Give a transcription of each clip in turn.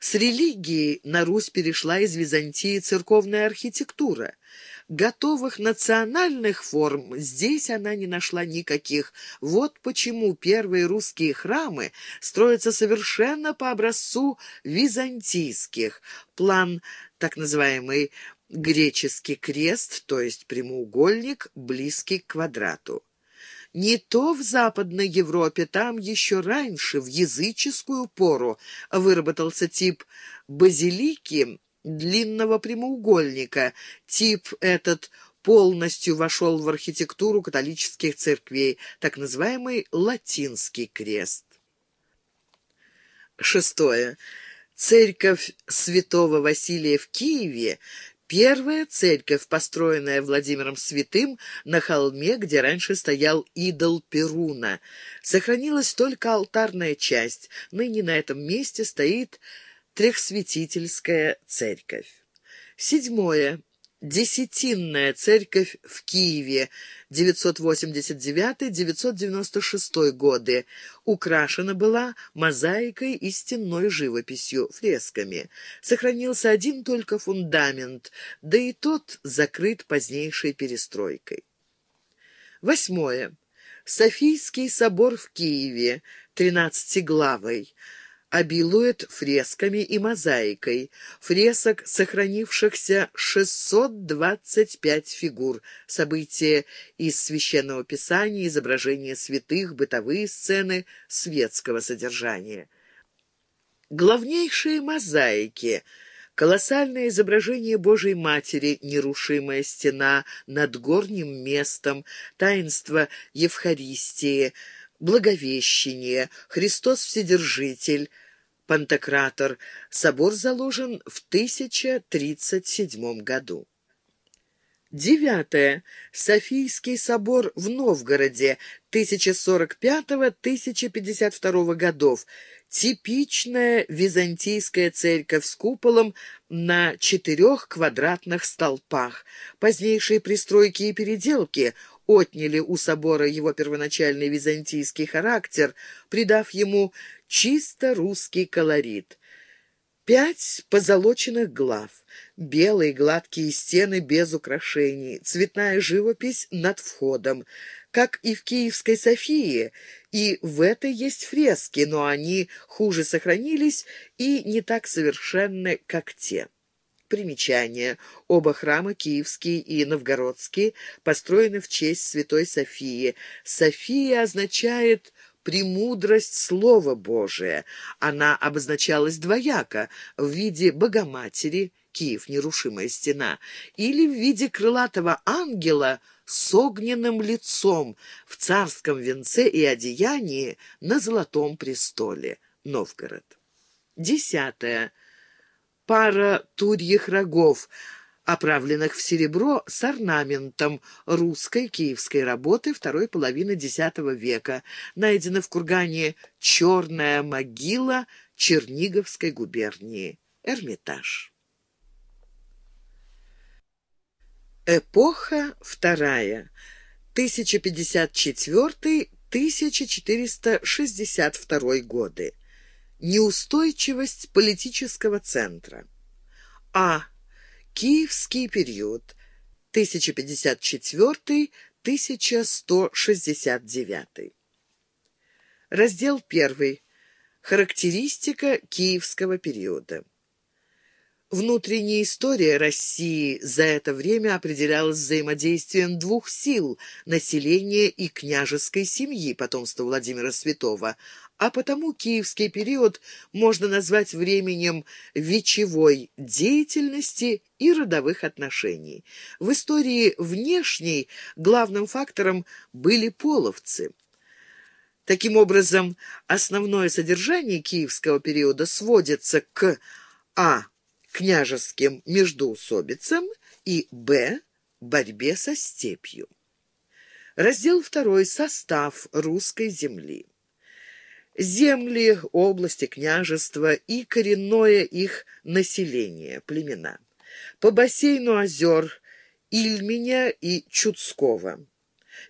С религией на Русь перешла из Византии церковная архитектура. Готовых национальных форм здесь она не нашла никаких. Вот почему первые русские храмы строятся совершенно по образцу византийских. План, так называемый греческий крест, то есть прямоугольник, близкий к квадрату. Не то в Западной Европе, там еще раньше, в языческую пору, выработался тип базилики длинного прямоугольника. Тип этот полностью вошел в архитектуру католических церквей, так называемый латинский крест. Шестое. Церковь святого Василия в Киеве Первая церковь, построенная Владимиром Святым на холме, где раньше стоял идол Перуна. Сохранилась только алтарная часть. Ныне на этом месте стоит Трехсвятительская церковь. Седьмое. Десятинная церковь в Киеве 989-996 годы украшена была мозаикой и стенной живописью, фресками. Сохранился один только фундамент, да и тот закрыт позднейшей перестройкой. Восьмое. Софийский собор в Киеве, тринадцатиглавый обилует фресками и мозаикой. Фресок, сохранившихся 625 фигур. События из Священного Писания, изображения святых, бытовые сцены светского содержания. Главнейшие мозаики — Колоссальное изображение Божией Матери, нерушимая стена над горним местом, таинство Евхаристии — Благовещение, Христос Вседержитель, Пантократор. Собор заложен в 1037 году. Девятое. Софийский собор в Новгороде 1045-1052 годов. Типичная византийская церковь с куполом на четырех квадратных столпах. Позднейшие пристройки и переделки отняли у собора его первоначальный византийский характер, придав ему чисто русский колорит. Пять позолоченных глав, белые гладкие стены без украшений, цветная живопись над входом, как и в Киевской Софии, и в этой есть фрески, но они хуже сохранились и не так совершенны, как те. Примечание. Оба храма, Киевский и Новгородский, построены в честь Святой Софии. София означает премудрость Слова Божия. Она обозначалась двояко в виде Богоматери, Киев, нерушимая стена, или в виде крылатого ангела с огненным лицом в царском венце и одеянии на золотом престоле. Новгород. Десятое пара турьих рогов, оправленных в серебро с орнаментом русской киевской работы второй половины X века, найдена в кургане «Черная могила» Черниговской губернии. Эрмитаж. Эпоха вторая. 1054-1462 годы. Неустойчивость политического центра. А. Киевский период 1054-1169. Раздел 1. Характеристика киевского периода. Внутренняя история России за это время определялась взаимодействием двух сил – населения и княжеской семьи потомства Владимира Святого, а потому киевский период можно назвать временем вечевой деятельности и родовых отношений. В истории внешней главным фактором были половцы. Таким образом, основное содержание киевского периода сводится к а. Княжеским междоусобицам и б. борьбе со степью. Раздел 2. Состав русской земли земли, области, княжества и коренное их население, племена. По бассейну озер Ильменя и Чудского.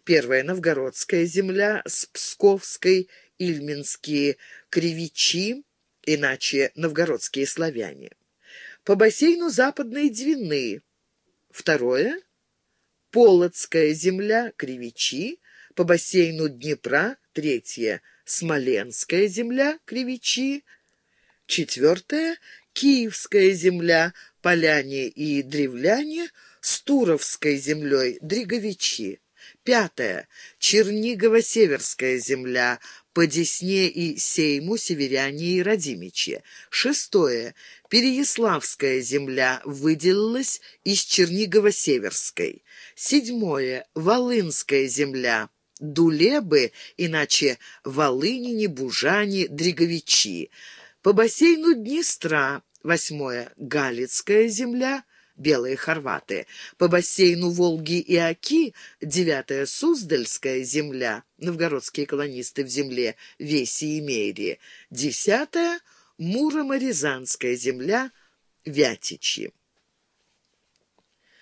Первая новгородская земля с Псковской, Ильминские, Кривичи иначе новгородские славяне. По бассейну Западной Двины. Второе – Полоцкая земля, Кривичи. По бассейну Днепра. Третье – Смоленская земля, Кривичи. Четвертое – Киевская земля, Поляне и Древляне, с Туровской землей, Дриговичи. Пятое. Чернигово-Северская земля, по Десне и Сейму, Северяне и Радимичи. Шестое. Переяславская земля выделилась из Чернигово-Северской. Седьмое. Волынская земля. Дулебы, иначе Волынине, Бужане, Дриговичи. По бассейну Днестра. Восьмое. Галицкая земля белые хорваты. По бассейну Волги и Оки девятая Суздальская земля, новгородские колонисты в земле Веси и Мерии. Десятая Муромо-Рязанская земля, Вятичи.